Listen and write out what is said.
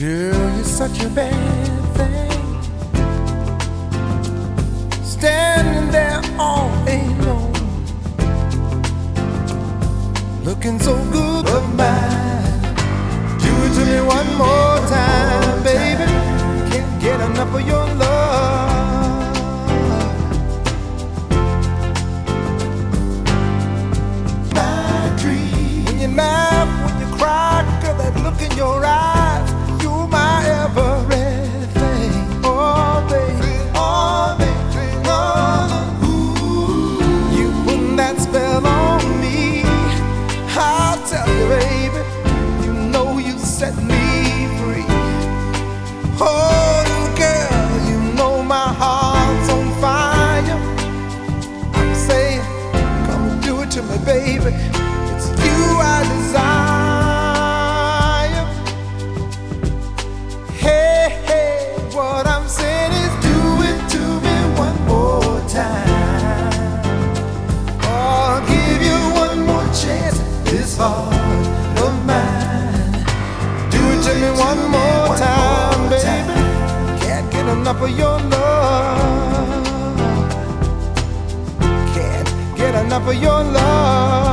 such a bad thing. Standing there all alone, looking so good, but mine. Do it to me one more time, baby. Can't get enough of your baby. It's you I desire. Hey, hey, what I'm saying is do it to me one more time. I'll give you one more chance this heart of mine. Do it to me one more time, baby. Can't get enough of your love. Enough of your love.